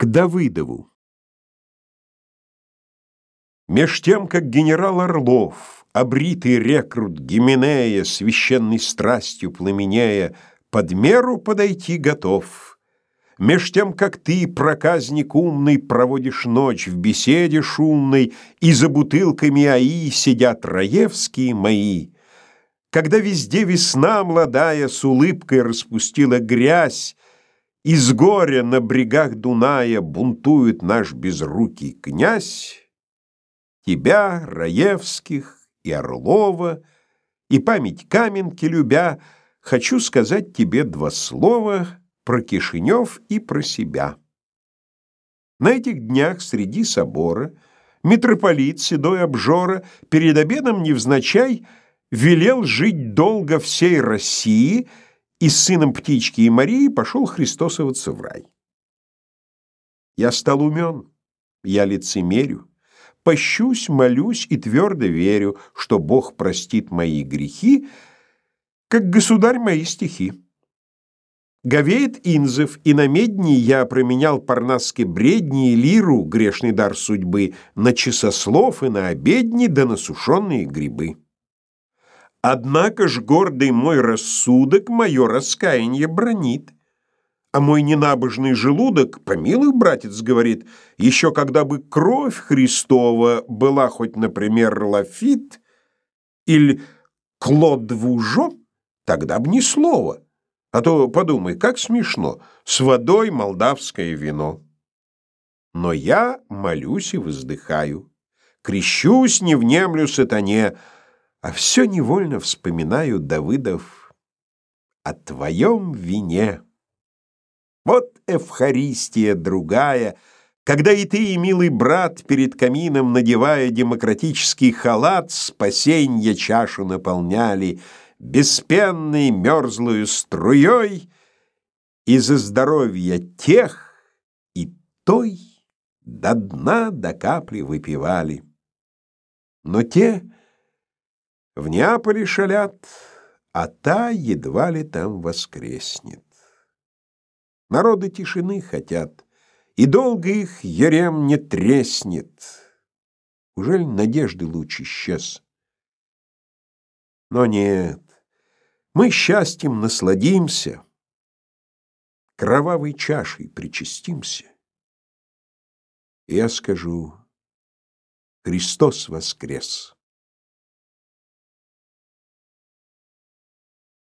К Давыдову. Меж тем, как генерал Орлов, обритый рекрут Гименея, священной страстью пламенея, под меру подойти готов. Меж тем, как ты, проказник умный, проводишь ночь в беседе шумной, и за бутылками АИ сидят раевские мои, когда везде весна молодая с улыбкой распустила грязь, из горя на брегах Дуная бунтует наш безрукий князь. Тебя, Раевских и Орлова, и память Каменки любя, хочу сказать тебе два слова про Кишинев и про себя. На этих днях среди собора митрополит седой обжора перед обедом невзначай велел жить долго всей России — и с сыном птички и Марии пошел христосоваться в рай. Я стал умен, я лицемерю, пощусь, молюсь и твердо верю, что Бог простит мои грехи, как государь мои стихи. Говеет Инзов, и на медни я променял парнасски бредни и лиру, грешный дар судьбы, на часослов и на обедни да на сушеные грибы. Однако ж гордый мой рассудок мое раскаяние бронит. А мой ненабожный желудок, помилуй, братец, говорит, еще когда бы кровь Христова была хоть, например, лафит или Клод Вужо, тогда б ни слова. А то подумай, как смешно, с водой молдавское вино. Но я молюсь и воздыхаю, крещусь, не внемлю сатане, а все невольно вспоминаю, Давыдов, о твоем вине. Вот Эвхаристия другая, когда и ты, и милый брат, перед камином, надевая демократический халат, спасенья чашу наполняли беспенной мерзлую струей и за здоровье тех и той до дна до капли выпивали. Но те в Неаполе шалят, а та едва ли там воскреснет. Народы тишины хотят, и долго их ярем не треснет. Ужель надежды луч исчез? Но нет, мы счастьем насладимся, кровавой чашей причастимся. И я скажу, Христос воскрес!